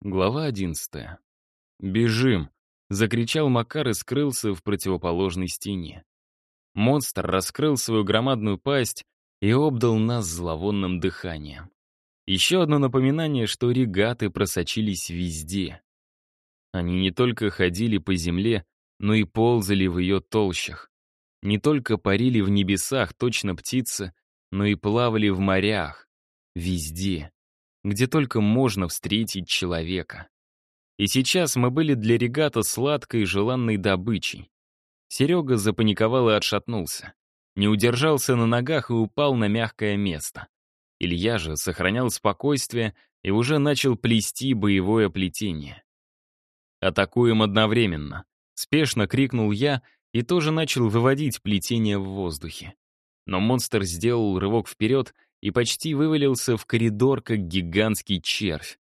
Глава одиннадцатая. «Бежим!» — закричал Макар и скрылся в противоположной стене. Монстр раскрыл свою громадную пасть и обдал нас зловонным дыханием. Еще одно напоминание, что регаты просочились везде. Они не только ходили по земле, но и ползали в ее толщах. Не только парили в небесах, точно птицы, но и плавали в морях. Везде где только можно встретить человека. И сейчас мы были для регата сладкой и желанной добычей. Серега запаниковал и отшатнулся. Не удержался на ногах и упал на мягкое место. Илья же сохранял спокойствие и уже начал плести боевое плетение. «Атакуем одновременно!» — спешно крикнул я и тоже начал выводить плетение в воздухе. Но монстр сделал рывок вперед и почти вывалился в коридор, как гигантский червь.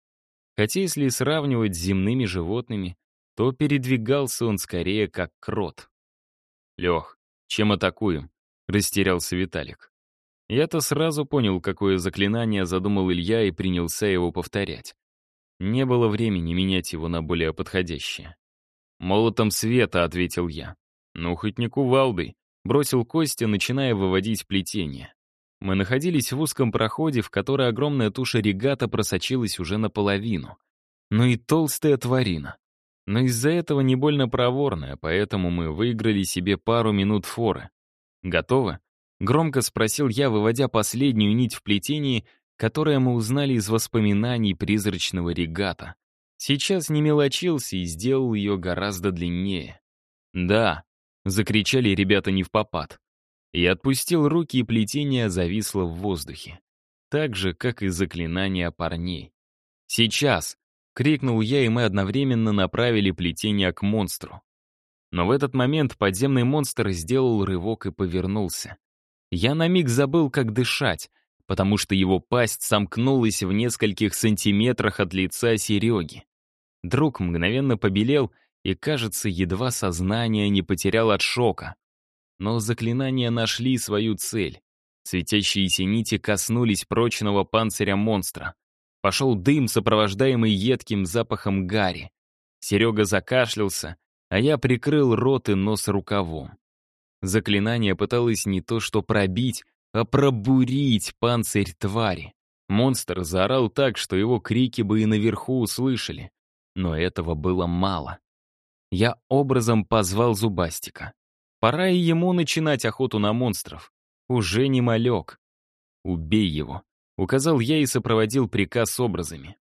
Хотя если сравнивать с земными животными, то передвигался он скорее как крот. «Лех, чем атакуем?» — растерялся Виталик. Я-то сразу понял, какое заклинание задумал Илья и принялся его повторять. Не было времени менять его на более подходящее. «Молотом света», — ответил я. «Ну, хоть не кувалдой», — бросил Костя, начиная выводить плетение. Мы находились в узком проходе, в который огромная туша регата просочилась уже наполовину. Ну и толстая тварина. Но из-за этого не больно проворная, поэтому мы выиграли себе пару минут форы. «Готовы?» — громко спросил я, выводя последнюю нить в плетении, которое мы узнали из воспоминаний призрачного регата. Сейчас не мелочился и сделал ее гораздо длиннее. «Да!» — закричали ребята не в попад. Я отпустил руки, и плетение зависло в воздухе. Так же, как и заклинание парней. «Сейчас!» — крикнул я, и мы одновременно направили плетение к монстру. Но в этот момент подземный монстр сделал рывок и повернулся. Я на миг забыл, как дышать, потому что его пасть сомкнулась в нескольких сантиметрах от лица Сереги. Друг мгновенно побелел и, кажется, едва сознание не потерял от шока. Но заклинания нашли свою цель. Светящиеся нити коснулись прочного панциря монстра. Пошел дым, сопровождаемый едким запахом гари. Серега закашлялся, а я прикрыл рот и нос рукавом. Заклинание пыталось не то что пробить, а пробурить панцирь твари. Монстр заорал так, что его крики бы и наверху услышали. Но этого было мало. Я образом позвал Зубастика. Пора и ему начинать охоту на монстров. Уже не малек. «Убей его», — указал я и сопроводил приказ образами.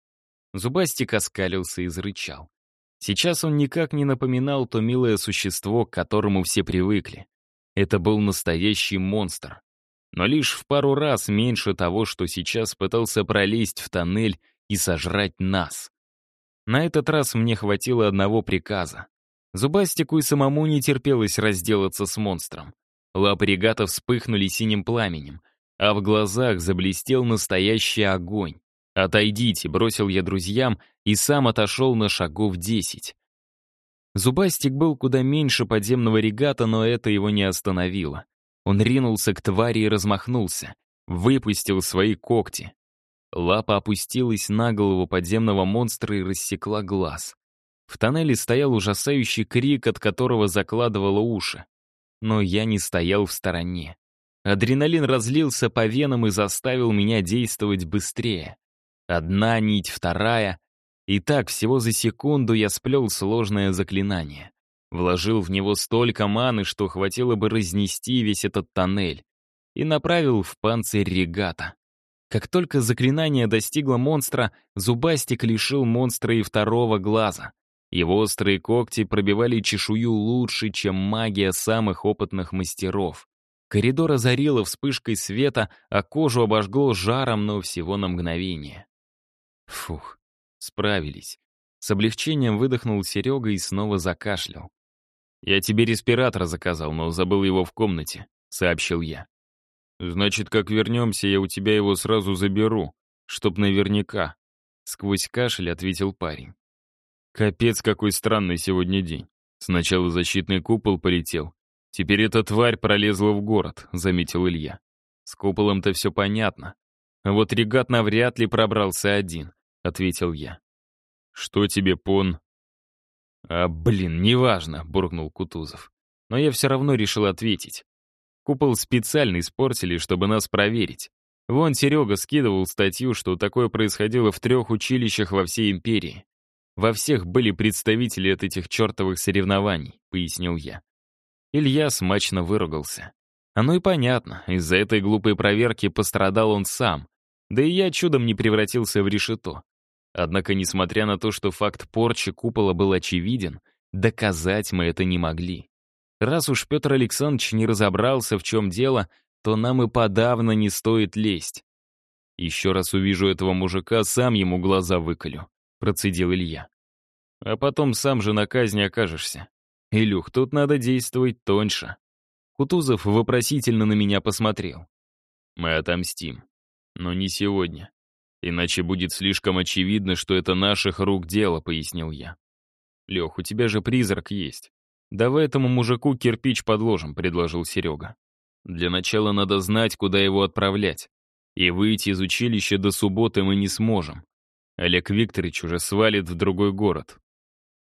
Зубастик оскалился и зарычал. Сейчас он никак не напоминал то милое существо, к которому все привыкли. Это был настоящий монстр. Но лишь в пару раз меньше того, что сейчас пытался пролезть в тоннель и сожрать нас. На этот раз мне хватило одного приказа Зубастику и самому не терпелось разделаться с монстром. Лапы регата вспыхнули синим пламенем, а в глазах заблестел настоящий огонь. «Отойдите», — бросил я друзьям и сам отошел на шагов десять. Зубастик был куда меньше подземного регата, но это его не остановило. Он ринулся к твари и размахнулся, выпустил свои когти. Лапа опустилась на голову подземного монстра и рассекла глаз. В тоннеле стоял ужасающий крик, от которого закладывало уши. Но я не стоял в стороне. Адреналин разлился по венам и заставил меня действовать быстрее. Одна нить, вторая. И так всего за секунду я сплел сложное заклинание. Вложил в него столько маны, что хватило бы разнести весь этот тоннель. И направил в панцирь регата. Как только заклинание достигло монстра, зубастик лишил монстра и второго глаза. Его острые когти пробивали чешую лучше, чем магия самых опытных мастеров. Коридор озарило вспышкой света, а кожу обожгло жаром, но всего на мгновение. Фух, справились. С облегчением выдохнул Серега и снова закашлял. «Я тебе респиратор заказал, но забыл его в комнате», — сообщил я. «Значит, как вернемся, я у тебя его сразу заберу, чтоб наверняка», — сквозь кашель ответил парень. Капец, какой странный сегодня день. Сначала защитный купол полетел. Теперь эта тварь пролезла в город, заметил Илья. С куполом-то все понятно. А вот регат навряд ли пробрался один, ответил я. «Что тебе, Пон?» «А, блин, неважно», — буркнул Кутузов. Но я все равно решил ответить. Купол специально испортили, чтобы нас проверить. Вон Серега скидывал статью, что такое происходило в трех училищах во всей империи. Во всех были представители от этих чертовых соревнований, пояснил я. Илья смачно выругался. Оно и понятно, из-за этой глупой проверки пострадал он сам. Да и я чудом не превратился в решето. Однако, несмотря на то, что факт порчи купола был очевиден, доказать мы это не могли. Раз уж Петр Александрович не разобрался, в чем дело, то нам и подавно не стоит лезть. «Еще раз увижу этого мужика, сам ему глаза выколю», — процедил Илья. «А потом сам же на казни окажешься. Илюх, тут надо действовать тоньше». Кутузов вопросительно на меня посмотрел. «Мы отомстим. Но не сегодня. Иначе будет слишком очевидно, что это наших рук дело», — пояснил я. «Лех, у тебя же призрак есть. Давай этому мужику кирпич подложим», — предложил Серега. «Для начала надо знать, куда его отправлять. И выйти из училища до субботы мы не сможем. Олег Викторович уже свалит в другой город».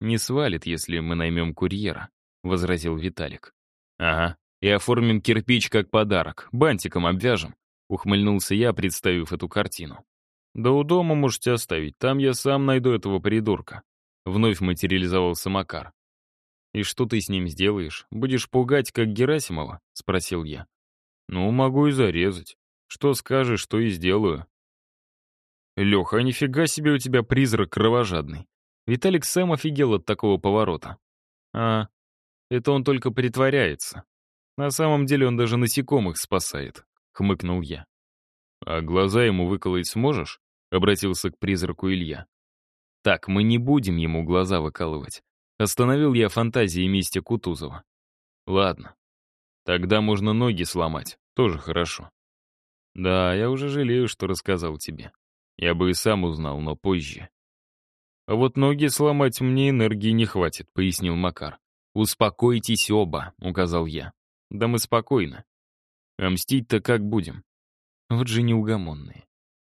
«Не свалит, если мы наймем курьера», — возразил Виталик. «Ага, и оформим кирпич как подарок, бантиком обвяжем», — ухмыльнулся я, представив эту картину. «Да у дома можете оставить, там я сам найду этого придурка», — вновь материализовался Макар. «И что ты с ним сделаешь? Будешь пугать, как Герасимова?» — спросил я. «Ну, могу и зарезать. Что скажешь, что и сделаю». «Леха, а нифига себе у тебя призрак кровожадный. Виталик сам офигел от такого поворота». «А, это он только притворяется. На самом деле он даже насекомых спасает», — хмыкнул я. «А глаза ему выколоть сможешь?» — обратился к призраку Илья. «Так, мы не будем ему глаза выкалывать». Остановил я фантазии Мистя Кутузова. «Ладно. Тогда можно ноги сломать. Тоже хорошо». «Да, я уже жалею, что рассказал тебе. Я бы и сам узнал, но позже». «А вот ноги сломать мне энергии не хватит», — пояснил Макар. «Успокойтесь оба», — указал я. «Да мы спокойно. А мстить-то как будем?» Вот же неугомонные.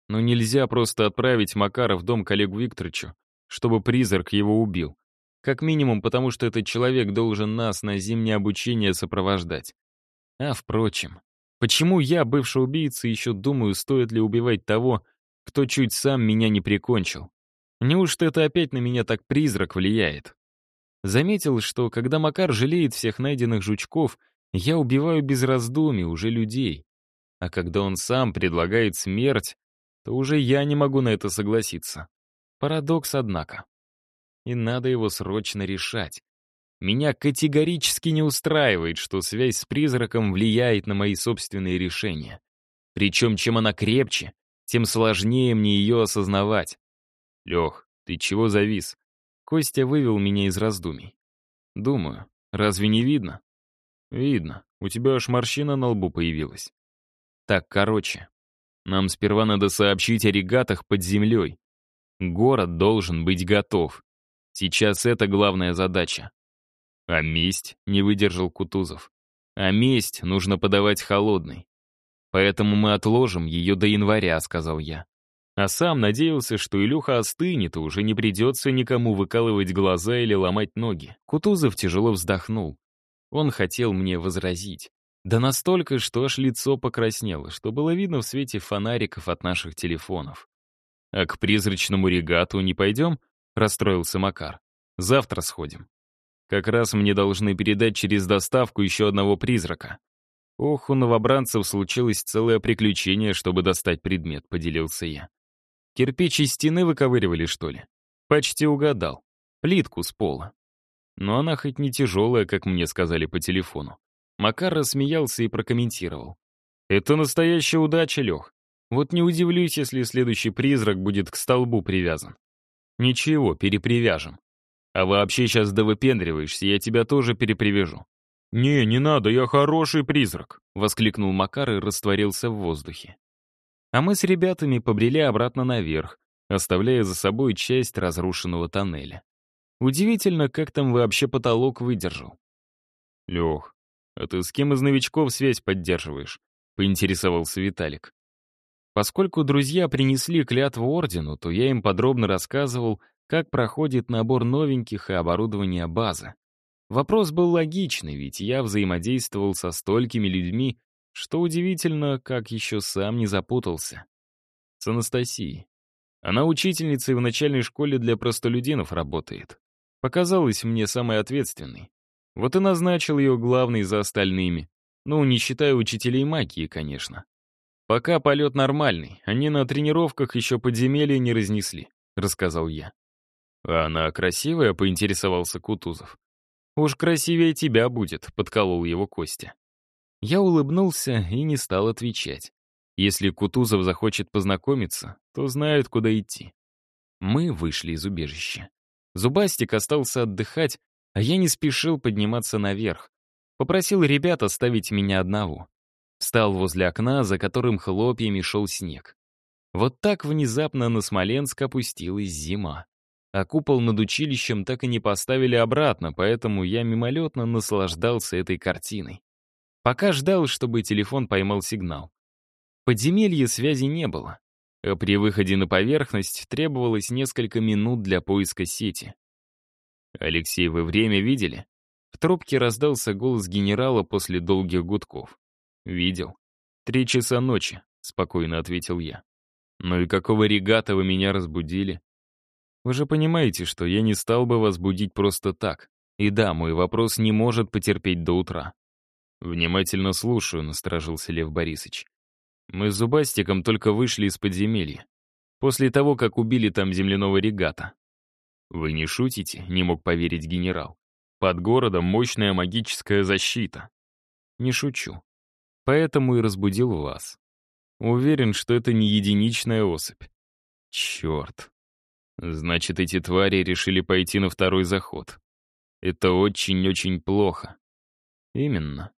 Но нельзя просто отправить Макара в дом к Олегу Викторовичу, чтобы призрак его убил. Как минимум, потому что этот человек должен нас на зимнее обучение сопровождать. А, впрочем, почему я, бывший убийца, еще думаю, стоит ли убивать того, кто чуть сам меня не прикончил? Неужто это опять на меня так призрак влияет? Заметил, что когда Макар жалеет всех найденных жучков, я убиваю без раздумий уже людей. А когда он сам предлагает смерть, то уже я не могу на это согласиться. Парадокс, однако. И надо его срочно решать. Меня категорически не устраивает, что связь с призраком влияет на мои собственные решения. Причем, чем она крепче, тем сложнее мне ее осознавать. Лех, ты чего завис? Костя вывел меня из раздумий. Думаю, разве не видно? Видно, у тебя аж морщина на лбу появилась. Так, короче, нам сперва надо сообщить о регатах под землей. Город должен быть готов. Сейчас это главная задача. А месть не выдержал Кутузов. А месть нужно подавать холодной. Поэтому мы отложим ее до января, сказал я. А сам надеялся, что Илюха остынет, и уже не придется никому выкалывать глаза или ломать ноги. Кутузов тяжело вздохнул. Он хотел мне возразить. Да настолько, что аж лицо покраснело, что было видно в свете фонариков от наших телефонов. «А к призрачному регату не пойдем?» — расстроился Макар. «Завтра сходим. Как раз мне должны передать через доставку еще одного призрака». «Ох, у новобранцев случилось целое приключение, чтобы достать предмет», — поделился я. «Кирпич из стены выковыривали, что ли?» «Почти угадал. Плитку с пола. Но она хоть не тяжелая, как мне сказали по телефону. Макар рассмеялся и прокомментировал. «Это настоящая удача, Лех. Вот не удивлюсь, если следующий призрак будет к столбу привязан. Ничего, перепривяжем. А вообще сейчас да выпендриваешься, я тебя тоже перепривяжу». «Не, не надо, я хороший призрак», — воскликнул Макар и растворился в воздухе. А мы с ребятами побрели обратно наверх, оставляя за собой часть разрушенного тоннеля. Удивительно, как там вообще потолок выдержал. «Лех, «А ты с кем из новичков связь поддерживаешь?» — поинтересовался Виталик. Поскольку друзья принесли клятву ордену, то я им подробно рассказывал как проходит набор новеньких и оборудования базы. Вопрос был логичный, ведь я взаимодействовал со столькими людьми, что удивительно, как еще сам не запутался. С Анастасией. Она учительницей в начальной школе для простолюдинов работает. Показалась мне самой ответственной. Вот и назначил ее главной за остальными. Ну, не считая учителей магии, конечно. Пока полет нормальный, они на тренировках еще подземелье не разнесли, рассказал я. А она красивая, поинтересовался Кутузов. «Уж красивее тебя будет», — подколол его Костя. Я улыбнулся и не стал отвечать. Если Кутузов захочет познакомиться, то знает, куда идти. Мы вышли из убежища. Зубастик остался отдыхать, а я не спешил подниматься наверх. Попросил ребят оставить меня одного. Встал возле окна, за которым хлопьями шел снег. Вот так внезапно на Смоленск опустилась зима а купол над училищем так и не поставили обратно, поэтому я мимолетно наслаждался этой картиной. Пока ждал, чтобы телефон поймал сигнал. Подземелья связи не было, а при выходе на поверхность требовалось несколько минут для поиска сети. «Алексей, вы время видели?» В трубке раздался голос генерала после долгих гудков. «Видел. Три часа ночи», — спокойно ответил я. «Ну и какого регата вы меня разбудили?» Вы же понимаете, что я не стал бы вас будить просто так. И да, мой вопрос не может потерпеть до утра. Внимательно слушаю, насторожился Лев Борисович. Мы с Зубастиком только вышли из подземелья. После того, как убили там земляного регата. Вы не шутите, не мог поверить генерал. Под городом мощная магическая защита. Не шучу. Поэтому и разбудил вас. Уверен, что это не единичная особь. Черт. Значит, эти твари решили пойти на второй заход. Это очень-очень плохо. Именно.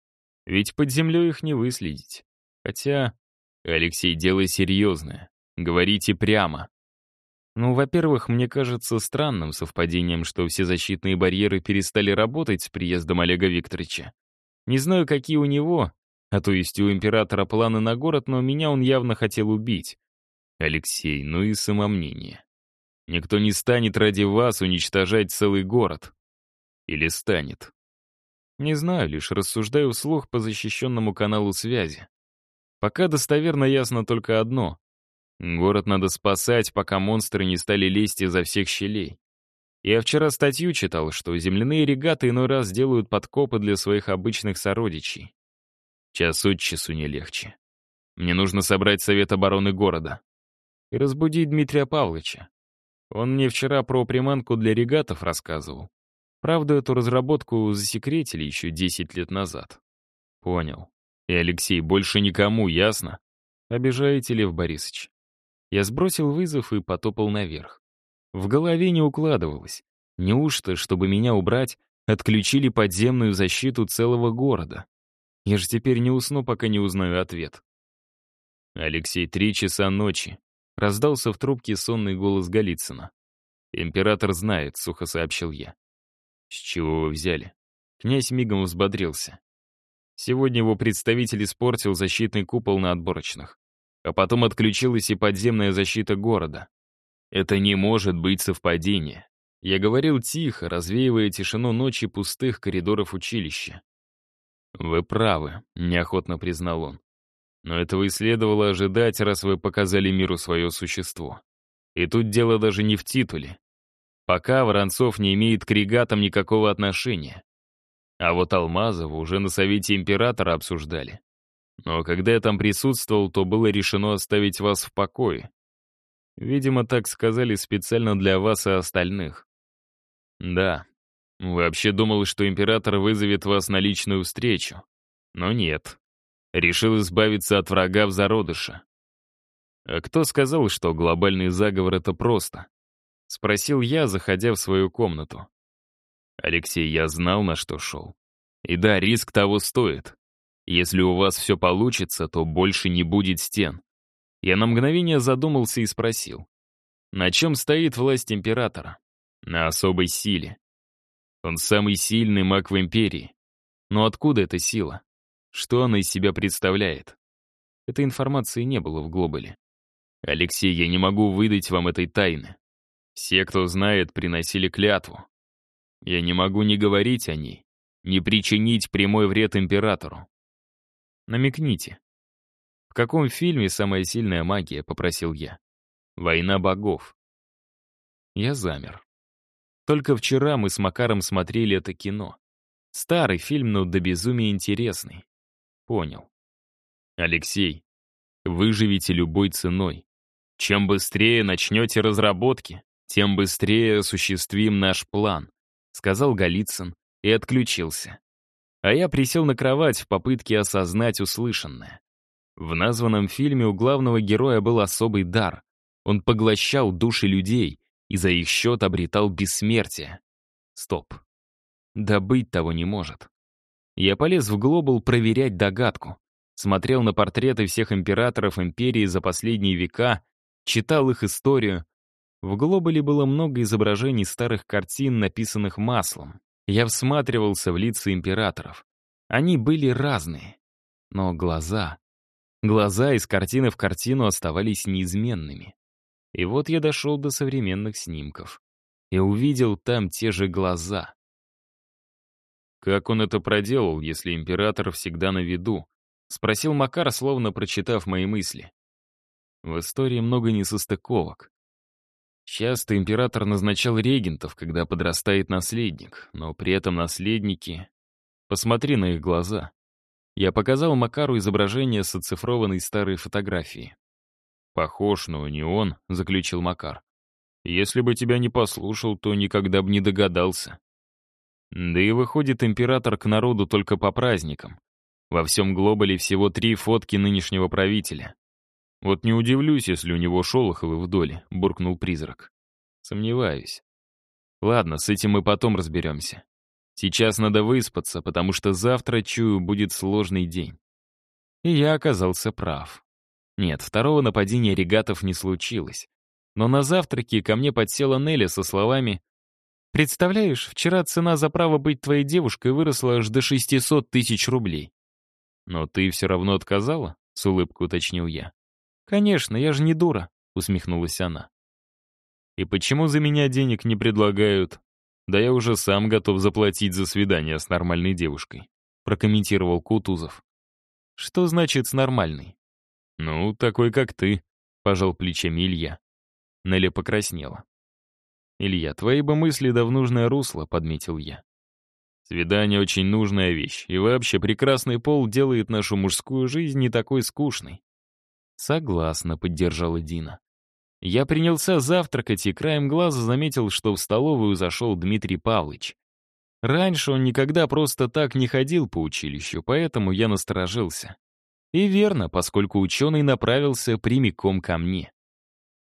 Ведь под землей их не выследить. Хотя... Алексей, дело серьезное. Говорите прямо. Ну, во-первых, мне кажется странным совпадением, что все защитные барьеры перестали работать с приездом Олега Викторовича. Не знаю, какие у него, а то есть у императора планы на город, но меня он явно хотел убить. Алексей, ну и самомнение. Никто не станет ради вас уничтожать целый город. Или станет? Не знаю, лишь рассуждаю вслух по защищенному каналу связи. Пока достоверно ясно только одно. Город надо спасать, пока монстры не стали лезть изо всех щелей. Я вчера статью читал, что земляные регаты иной раз делают подкопы для своих обычных сородичей. Час от часу не легче. Мне нужно собрать совет обороны города и разбудить Дмитрия Павловича. Он мне вчера про приманку для регатов рассказывал. Правда, эту разработку засекретили еще 10 лет назад. Понял. И, Алексей, больше никому, ясно? Обижаете, Лев Борисович? Я сбросил вызов и потопал наверх. В голове не укладывалось. Неужто, чтобы меня убрать, отключили подземную защиту целого города? Я же теперь не усну, пока не узнаю ответ. Алексей, три часа ночи. Раздался в трубке сонный голос Голицына. «Император знает», — сухо сообщил я. «С чего вы взяли?» Князь мигом взбодрился. Сегодня его представитель испортил защитный купол на отборочных. А потом отключилась и подземная защита города. Это не может быть совпадение. Я говорил тихо, развеивая тишину ночи пустых коридоров училища. «Вы правы», — неохотно признал он. Но этого и следовало ожидать, раз вы показали миру свое существо. И тут дело даже не в титуле. Пока Воронцов не имеет к регатам никакого отношения. А вот Алмазова уже на Совете Императора обсуждали. Но когда я там присутствовал, то было решено оставить вас в покое. Видимо, так сказали специально для вас и остальных. Да, вообще думал, что Император вызовет вас на личную встречу. Но нет, Решил избавиться от врага в зародыше. А кто сказал, что глобальный заговор — это просто? Спросил я, заходя в свою комнату. Алексей, я знал, на что шел. И да, риск того стоит. Если у вас все получится, то больше не будет стен. Я на мгновение задумался и спросил. На чем стоит власть императора? На особой силе. Он самый сильный маг в империи. Но откуда эта сила? Что она из себя представляет? Этой информации не было в Глобале. «Алексей, я не могу выдать вам этой тайны. Все, кто знает, приносили клятву. Я не могу не говорить о ней, не причинить прямой вред императору. Намекните. В каком фильме самая сильная магия, попросил я. Война богов. Я замер. Только вчера мы с Макаром смотрели это кино. Старый фильм, но до безумия интересный. Понял. Алексей, выживите любой ценой. Чем быстрее начнете разработки, тем быстрее осуществим наш план», — сказал Голицын и отключился. А я присел на кровать в попытке осознать услышанное. В названном фильме у главного героя был особый дар. Он поглощал души людей и за их счет обретал бессмертие. Стоп. Да быть того не может. Я полез в Глобал проверять догадку. Смотрел на портреты всех императоров империи за последние века, читал их историю, в глобале было много изображений старых картин, написанных маслом. Я всматривался в лица императоров. Они были разные. Но глаза... Глаза из картины в картину оставались неизменными. И вот я дошел до современных снимков. И увидел там те же глаза. «Как он это проделал, если император всегда на виду?» — спросил Макар, словно прочитав мои мысли. В истории много несостыковок. Часто император назначал регентов, когда подрастает наследник, но при этом наследники... Посмотри на их глаза. Я показал Макару изображение с оцифрованной старой фотографии. «Похож, но не он», — заключил Макар. «Если бы тебя не послушал, то никогда бы не догадался». Да и выходит император к народу только по праздникам. Во всем глобале всего три фотки нынешнего правителя. «Вот не удивлюсь, если у него Шолоховы в доле», — буркнул призрак. «Сомневаюсь. Ладно, с этим мы потом разберемся. Сейчас надо выспаться, потому что завтра, чую, будет сложный день». И я оказался прав. Нет, второго нападения регатов не случилось. Но на завтраке ко мне подсела Нелли со словами «Представляешь, вчера цена за право быть твоей девушкой выросла аж до 600 тысяч рублей». «Но ты все равно отказала?» — с улыбкой уточнил я. «Конечно, я же не дура», — усмехнулась она. «И почему за меня денег не предлагают? Да я уже сам готов заплатить за свидание с нормальной девушкой», — прокомментировал Кутузов. «Что значит «с нормальной»?» «Ну, такой, как ты», — пожал плечами Илья. Нелли покраснела. «Илья, твои бы мысли да в нужное русло», — подметил я. «Свидание очень нужная вещь, и вообще прекрасный пол делает нашу мужскую жизнь не такой скучной. «Согласна», — поддержала Дина. Я принялся завтракать и краем глаза заметил, что в столовую зашел Дмитрий Павлович. Раньше он никогда просто так не ходил по училищу, поэтому я насторожился. И верно, поскольку ученый направился прямиком ко мне.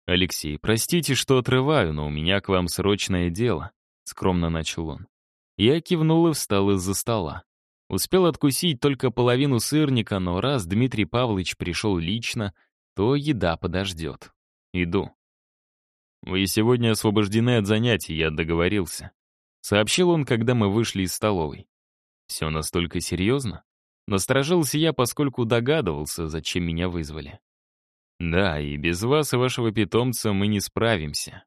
«Алексей, простите, что отрываю, но у меня к вам срочное дело», — скромно начал он. Я кивнул и встал из-за стола. Успел откусить только половину сырника, но раз Дмитрий Павлович пришел лично, то еда подождет. Иду. «Вы сегодня освобождены от занятий, я договорился», — сообщил он, когда мы вышли из столовой. «Все настолько серьезно?» Насторожился я, поскольку догадывался, зачем меня вызвали. «Да, и без вас и вашего питомца мы не справимся.